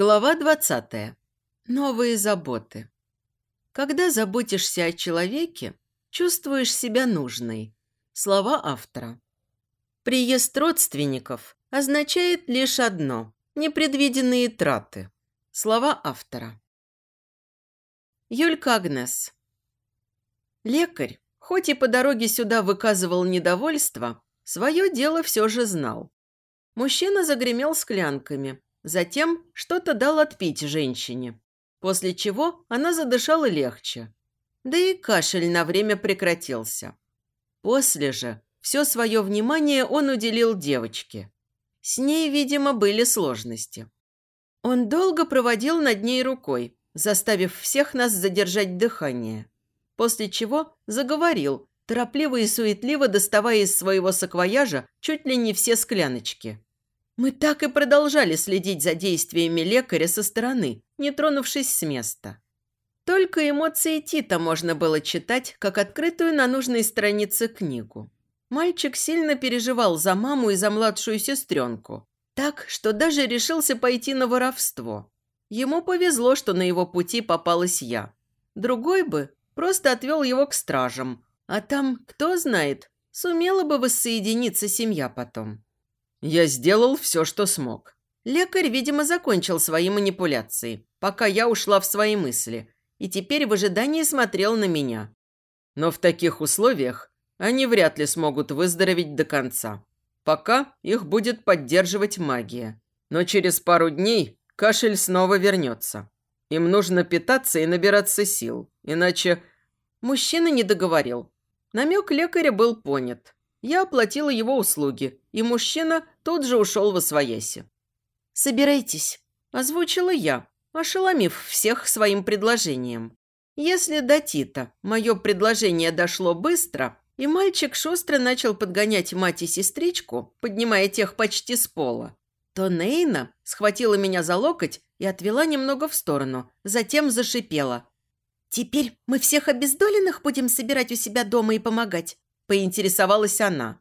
Глава 20. Новые заботы. Когда заботишься о человеке, чувствуешь себя нужной. Слова автора. Приезд родственников означает лишь одно – непредвиденные траты. Слова автора. Юлька Агнес. Лекарь, хоть и по дороге сюда выказывал недовольство, свое дело все же знал. Мужчина загремел склянками – Затем что-то дал отпить женщине, после чего она задышала легче. Да и кашель на время прекратился. После же все свое внимание он уделил девочке. С ней, видимо, были сложности. Он долго проводил над ней рукой, заставив всех нас задержать дыхание. После чего заговорил, торопливо и суетливо доставая из своего саквояжа чуть ли не все скляночки. Мы так и продолжали следить за действиями лекаря со стороны, не тронувшись с места. Только эмоции Тита можно было читать, как открытую на нужной странице книгу. Мальчик сильно переживал за маму и за младшую сестренку, так, что даже решился пойти на воровство. Ему повезло, что на его пути попалась я. Другой бы просто отвел его к стражам, а там, кто знает, сумела бы воссоединиться семья потом. Я сделал все, что смог. Лекарь, видимо, закончил свои манипуляции, пока я ушла в свои мысли, и теперь в ожидании смотрел на меня. Но в таких условиях они вряд ли смогут выздороветь до конца. Пока их будет поддерживать магия. Но через пару дней кашель снова вернется. Им нужно питаться и набираться сил, иначе... Мужчина не договорил. Намек лекаря был понят. Я оплатила его услуги, и мужчина тут же ушел во свояси. «Собирайтесь», – озвучила я, ошеломив всех своим предложением. Если до Тита мое предложение дошло быстро, и мальчик шустро начал подгонять мать и сестричку, поднимая тех почти с пола, то Нейна схватила меня за локоть и отвела немного в сторону, затем зашипела. «Теперь мы всех обездоленных будем собирать у себя дома и помогать поинтересовалась она.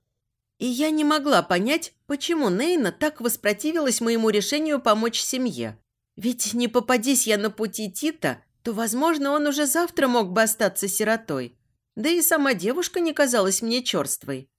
И я не могла понять, почему Нейна так воспротивилась моему решению помочь семье. Ведь не попадись я на пути Тита, то, возможно, он уже завтра мог бы остаться сиротой. Да и сама девушка не казалась мне черствой.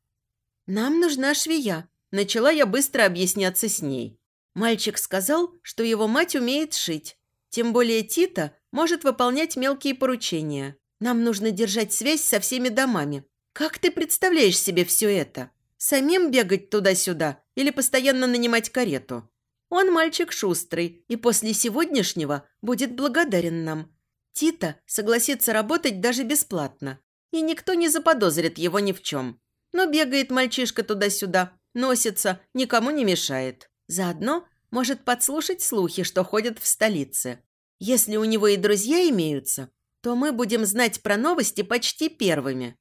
«Нам нужна швея», – начала я быстро объясняться с ней. Мальчик сказал, что его мать умеет шить. Тем более Тита может выполнять мелкие поручения. Нам нужно держать связь со всеми домами, как ты представляешь себе все это? Самим бегать туда-сюда или постоянно нанимать карету? Он мальчик шустрый и после сегодняшнего будет благодарен нам. Тита согласится работать даже бесплатно, и никто не заподозрит его ни в чем. Но бегает мальчишка туда-сюда, носится, никому не мешает. Заодно может подслушать слухи, что ходят в столице. Если у него и друзья имеются, то мы будем знать про новости почти первыми.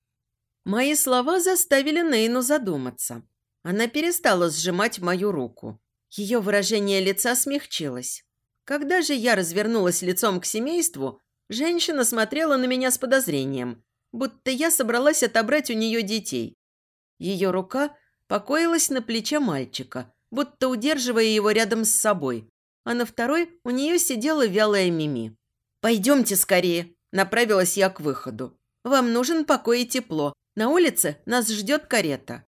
Мои слова заставили Нейну задуматься. Она перестала сжимать мою руку. Ее выражение лица смягчилось. Когда же я развернулась лицом к семейству, женщина смотрела на меня с подозрением, будто я собралась отобрать у нее детей. Ее рука покоилась на плече мальчика, будто удерживая его рядом с собой, а на второй у нее сидела вялая Мими. «Пойдемте скорее», – направилась я к выходу. «Вам нужен покой и тепло, на улице нас ждет карета.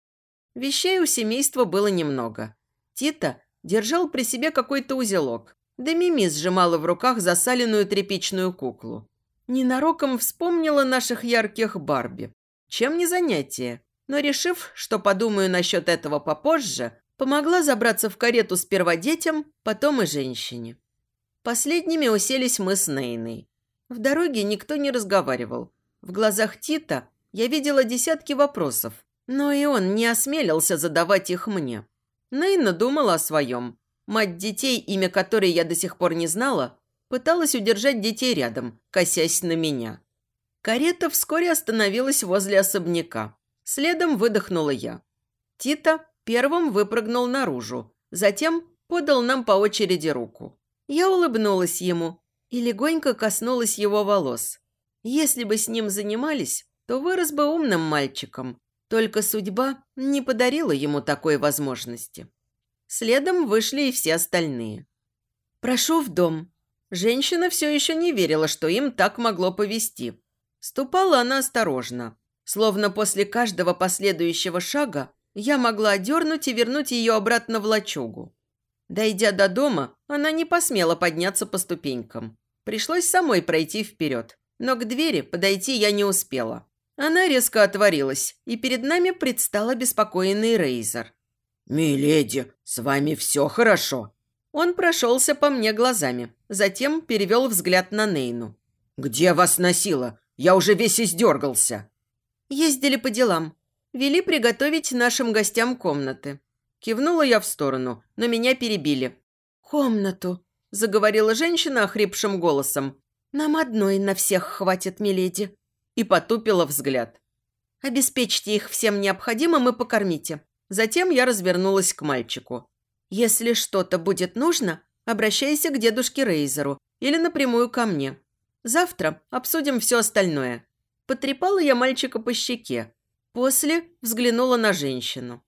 Вещей у семейства было немного. Тита держал при себе какой-то узелок, да Мими сжимала в руках засаленную тряпичную куклу. Ненароком вспомнила наших ярких Барби. Чем не занятие? Но решив, что подумаю насчет этого попозже, помогла забраться в карету сперва детям, потом и женщине. Последними уселись мы с Нейной. В дороге никто не разговаривал. В глазах Тита я видела десятки вопросов, но и он не осмелился задавать их мне. Нейна думала о своем. Мать детей, имя которой я до сих пор не знала, пыталась удержать детей рядом, косясь на меня. Карета вскоре остановилась возле особняка. Следом выдохнула я. Тита первым выпрыгнул наружу, затем подал нам по очереди руку. Я улыбнулась ему и легонько коснулась его волос. Если бы с ним занимались, то вырос бы умным мальчиком. Только судьба не подарила ему такой возможности. Следом вышли и все остальные. «Прошу в дом». Женщина все еще не верила, что им так могло повести. Ступала она осторожно, словно после каждого последующего шага я могла одернуть и вернуть ее обратно в лачугу. Дойдя до дома, она не посмела подняться по ступенькам. Пришлось самой пройти вперед, но к двери подойти я не успела. Она резко отворилась, и перед нами предстал обеспокоенный Рейзер. «Миледи, с вами все хорошо?» Он прошелся по мне глазами, затем перевел взгляд на Нейну. «Где вас носило? Я уже весь издергался». «Ездили по делам. Вели приготовить нашим гостям комнаты». Кивнула я в сторону, но меня перебили. «Комнату», – заговорила женщина охрипшим голосом. «Нам одной на всех хватит, миледи». И потупила взгляд. «Обеспечьте их всем необходимым и покормите. Затем я развернулась к мальчику. «Если что-то будет нужно, обращайся к дедушке Рейзеру или напрямую ко мне. Завтра обсудим все остальное». Потрепала я мальчика по щеке. После взглянула на женщину.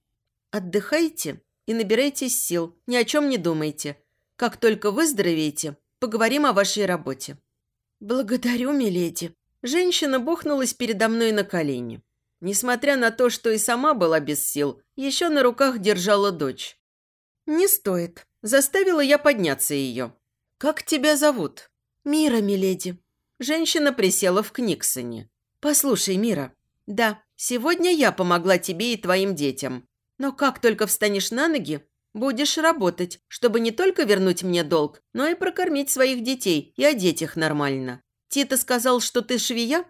«Отдыхайте и набирайтесь сил, ни о чем не думайте. Как только выздоровеете, поговорим о вашей работе». «Благодарю, миледи». Женщина бухнулась передо мной на колени. Несмотря на то, что и сама была без сил, еще на руках держала дочь. «Не стоит. Заставила я подняться ее. Как тебя зовут?» «Мира, миледи». Женщина присела в Книксоне. «Послушай, Мира, да, сегодня я помогла тебе и твоим детям. Но как только встанешь на ноги, будешь работать, чтобы не только вернуть мне долг, но и прокормить своих детей и одеть их нормально. Тита сказал, что ты швея?»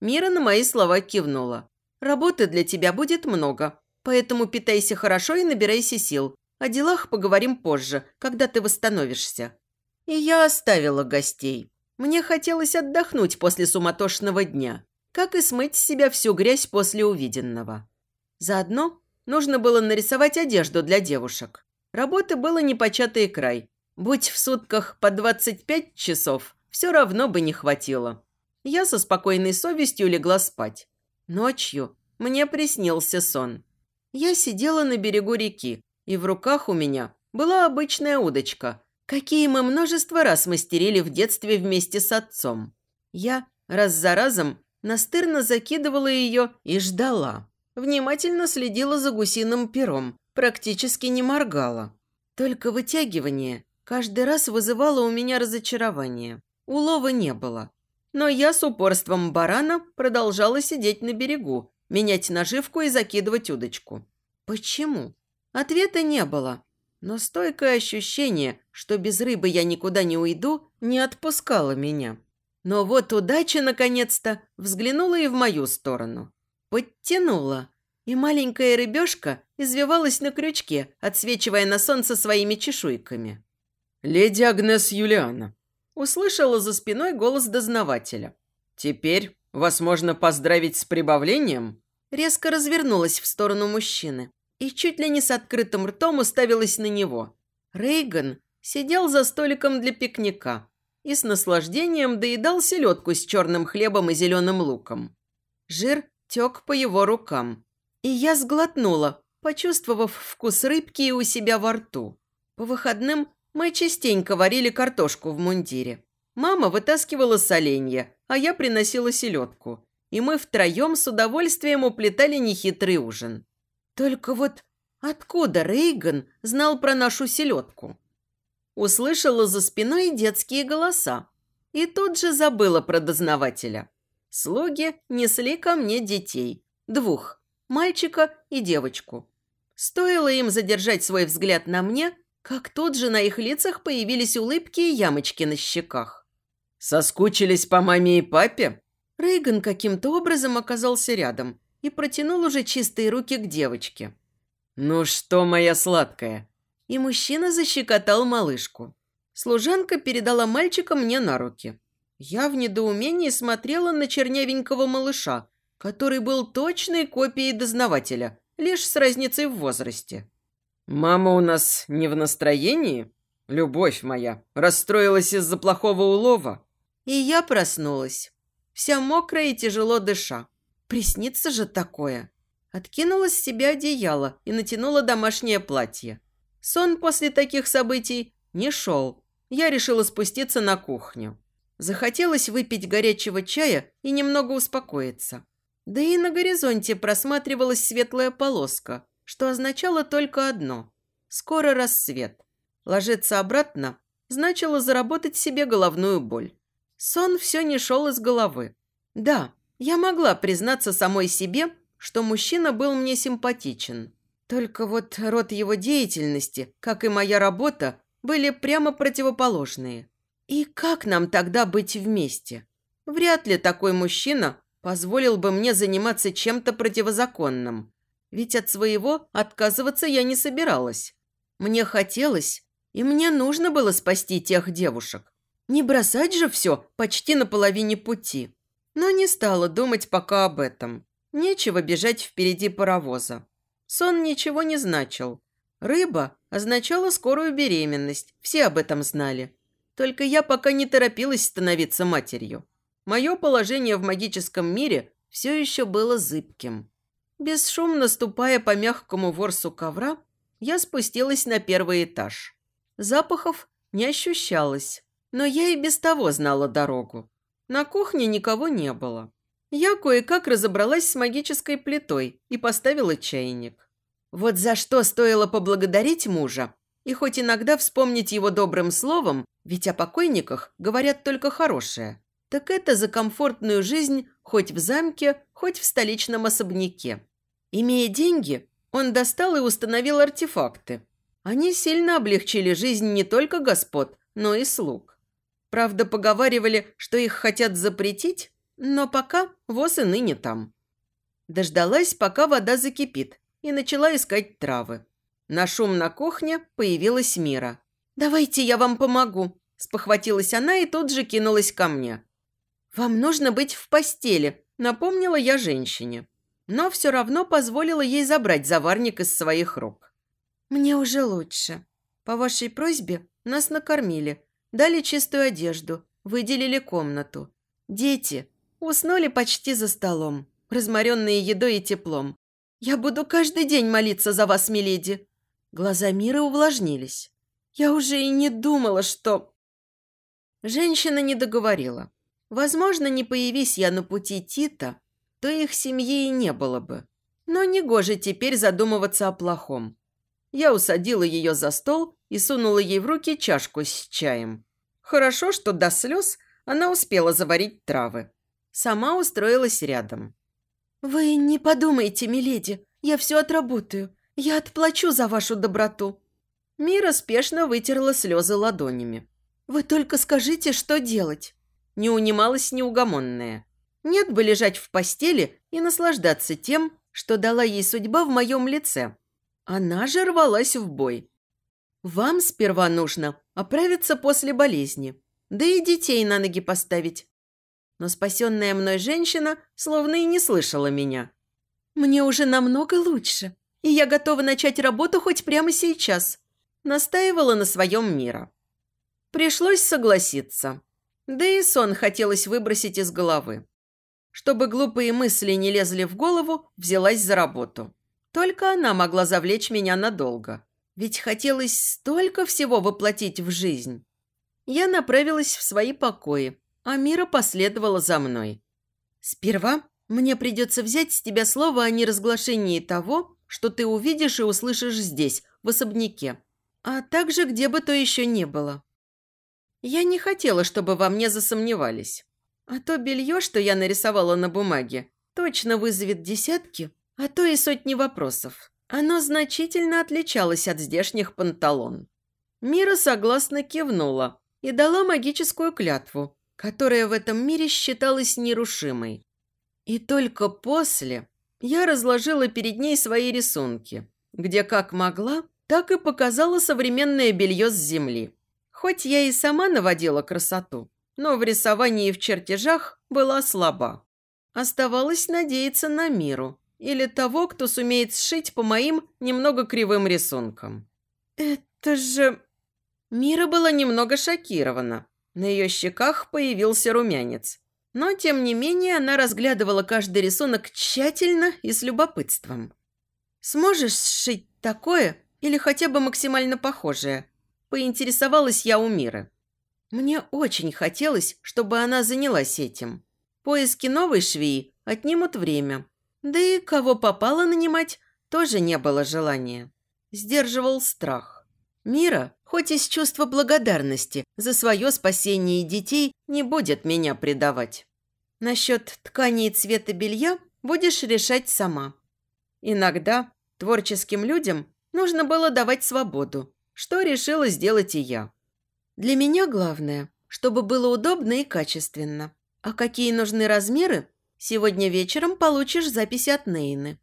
Мира на мои слова кивнула. Работы для тебя будет много, поэтому питайся хорошо и набирайся сил. О делах поговорим позже, когда ты восстановишься». И я оставила гостей. Мне хотелось отдохнуть после суматошного дня, как и смыть с себя всю грязь после увиденного. Заодно нужно было нарисовать одежду для девушек. Работы было непочатый край. Будь в сутках по 25 часов, все равно бы не хватило. Я со спокойной совестью легла спать. Ночью мне приснился сон. Я сидела на берегу реки, и в руках у меня была обычная удочка, какие мы множество раз мастерили в детстве вместе с отцом. Я раз за разом настырно закидывала ее и ждала. Внимательно следила за гусиным пером, практически не моргала. Только вытягивание каждый раз вызывало у меня разочарование. Улова не было. Но я с упорством барана продолжала сидеть на берегу, менять наживку и закидывать удочку. Почему? Ответа не было. Но стойкое ощущение, что без рыбы я никуда не уйду, не отпускало меня. Но вот удача, наконец-то, взглянула и в мою сторону. Подтянула. И маленькая рыбешка извивалась на крючке, отсвечивая на солнце своими чешуйками. «Леди Агнес Юлиана, Услышала за спиной голос дознавателя. «Теперь вас можно поздравить с прибавлением?» Резко развернулась в сторону мужчины и чуть ли не с открытым ртом уставилась на него. Рейган сидел за столиком для пикника и с наслаждением доедал селедку с черным хлебом и зеленым луком. Жир тек по его рукам. И я сглотнула, почувствовав вкус рыбки у себя во рту. По выходным мы частенько варили картошку в мундире. Мама вытаскивала соленья, а я приносила селедку. И мы втроем с удовольствием уплетали нехитрый ужин. Только вот откуда Рейган знал про нашу селедку? Услышала за спиной детские голоса. И тут же забыла про дознавателя. Слуги несли ко мне детей. Двух. Мальчика и девочку. Стоило им задержать свой взгляд на мне, как тут же на их лицах появились улыбки и ямочки на щеках. «Соскучились по маме и папе?» Рейган каким-то образом оказался рядом и протянул уже чистые руки к девочке. «Ну что, моя сладкая?» И мужчина защекотал малышку. Служанка передала мальчика мне на руки. Я в недоумении смотрела на чернявенького малыша, который был точной копией дознавателя, лишь с разницей в возрасте. «Мама у нас не в настроении? Любовь моя, расстроилась из-за плохого улова?» И я проснулась, вся мокрая и тяжело дыша. Приснится же такое. Откинула с себя одеяло и натянула домашнее платье. Сон после таких событий не шел. я решила спуститься на кухню. Захотелось выпить горячего чая и немного успокоиться. Да и на горизонте просматривалась светлая полоска, что означало только одно – скоро рассвет. Ложиться обратно значило заработать себе головную боль. Сон все не шел из головы. Да, я могла признаться самой себе, что мужчина был мне симпатичен. Только вот род его деятельности, как и моя работа, были прямо противоположные. И как нам тогда быть вместе? Вряд ли такой мужчина позволил бы мне заниматься чем-то противозаконным. Ведь от своего отказываться я не собиралась. Мне хотелось, и мне нужно было спасти тех девушек. Не бросать же все почти на половине пути. Но не стала думать пока об этом. Нечего бежать впереди паровоза. Сон ничего не значил. Рыба означала скорую беременность, все об этом знали. Только я пока не торопилась становиться матерью. Мое положение в магическом мире все еще было зыбким. Бесшумно ступая по мягкому ворсу ковра, я спустилась на первый этаж. Запахов не ощущалось, но я и без того знала дорогу. На кухне никого не было. Я кое-как разобралась с магической плитой и поставила чайник. Вот за что стоило поблагодарить мужа, и хоть иногда вспомнить его добрым словом, ведь о покойниках говорят только хорошее, так это за комфортную жизнь хоть в замке, хоть в столичном особняке. Имея деньги, он достал и установил артефакты. Они сильно облегчили жизнь не только господ, но и слуг. Правда, поговаривали, что их хотят запретить, но пока воз и ныне там. Дождалась, пока вода закипит, и начала искать травы. На шум на кухне появилась Мира. «Давайте я вам помогу», – спохватилась она и тут же кинулась ко мне. «Вам нужно быть в постели», – напомнила я женщине. Но все равно позволила ей забрать заварник из своих рук. «Мне уже лучше. По вашей просьбе нас накормили, дали чистую одежду, выделили комнату. Дети уснули почти за столом, разморенные едой и теплом. Я буду каждый день молиться за вас, миледи». Глаза Миры увлажнились. «Я уже и не думала, что...» Женщина не договорила. Возможно, не появись я на пути Тита, то их семьи и не было бы. Но негоже теперь задумываться о плохом. Я усадила ее за стол и сунула ей в руки чашку с чаем. Хорошо, что до слез она успела заварить травы. Сама устроилась рядом. «Вы не подумайте, миледи, я все отработаю. Я отплачу за вашу доброту». Мира спешно вытерла слезы ладонями. «Вы только скажите, что делать не унималась неугомонная. Нет бы лежать в постели и наслаждаться тем, что дала ей судьба в моем лице. Она же рвалась в бой. Вам сперва нужно оправиться после болезни, да и детей на ноги поставить. Но спасенная мной женщина словно и не слышала меня. «Мне уже намного лучше, и я готова начать работу хоть прямо сейчас», настаивала на своем мира. Пришлось согласиться. Да и сон хотелось выбросить из головы. Чтобы глупые мысли не лезли в голову, взялась за работу. Только она могла завлечь меня надолго. Ведь хотелось столько всего воплотить в жизнь. Я направилась в свои покои, а Мира последовала за мной. Сперва мне придется взять с тебя слово о неразглашении того, что ты увидишь и услышишь здесь, в особняке, а также где бы то еще не было. Я не хотела, чтобы во мне засомневались. А то белье, что я нарисовала на бумаге, точно вызовет десятки, а то и сотни вопросов. Оно значительно отличалось от здешних панталон. Мира согласно кивнула и дала магическую клятву, которая в этом мире считалась нерушимой. И только после я разложила перед ней свои рисунки, где как могла, так и показала современное белье с земли. Хоть я и сама наводила красоту, но в рисовании и в чертежах была слаба. Оставалось надеяться на миру или того, кто сумеет сшить по моим немного кривым рисункам. «Это же...» Мира была немного шокирована. На ее щеках появился румянец. Но, тем не менее, она разглядывала каждый рисунок тщательно и с любопытством. «Сможешь сшить такое или хотя бы максимально похожее?» Поинтересовалась я у Миры. Мне очень хотелось, чтобы она занялась этим. Поиски новой швеи отнимут время. Да и кого попало нанимать, тоже не было желания. Сдерживал страх. Мира, хоть из чувства благодарности за свое спасение детей, не будет меня предавать. Насчет ткани и цвета белья будешь решать сама. Иногда творческим людям нужно было давать свободу, что решила сделать и я. Для меня главное, чтобы было удобно и качественно. А какие нужны размеры, сегодня вечером получишь запись от Нейны.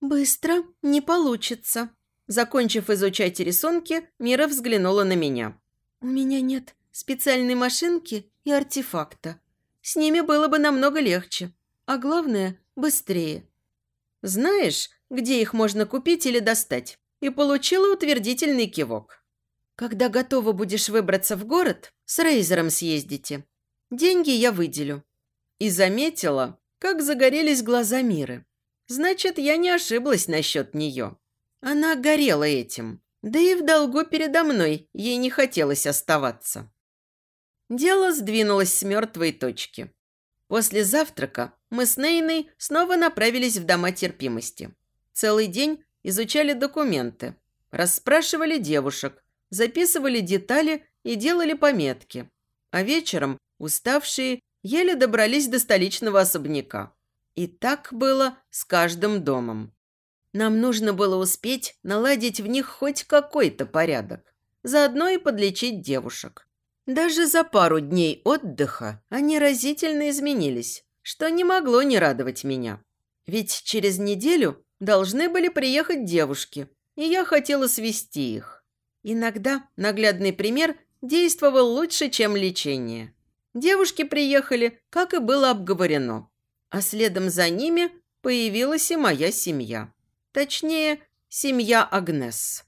Быстро не получится. Закончив изучать рисунки, Мира взглянула на меня. У меня нет специальной машинки и артефакта. С ними было бы намного легче, а главное – быстрее. Знаешь, где их можно купить или достать? И получила утвердительный кивок. Когда готова будешь выбраться в город, с Рейзером съездите. Деньги я выделю. И заметила, как загорелись глаза Миры. Значит, я не ошиблась насчет нее. Она горела этим. Да и в долгу передо мной ей не хотелось оставаться. Дело сдвинулось с мертвой точки. После завтрака мы с Нейной снова направились в дома терпимости. Целый день изучали документы, расспрашивали девушек, записывали детали и делали пометки. А вечером, уставшие, еле добрались до столичного особняка. И так было с каждым домом. Нам нужно было успеть наладить в них хоть какой-то порядок. Заодно и подлечить девушек. Даже за пару дней отдыха они разительно изменились, что не могло не радовать меня. Ведь через неделю должны были приехать девушки, и я хотела свести их. Иногда наглядный пример действовал лучше, чем лечение. Девушки приехали, как и было обговорено. А следом за ними появилась и моя семья. Точнее, семья Агнес.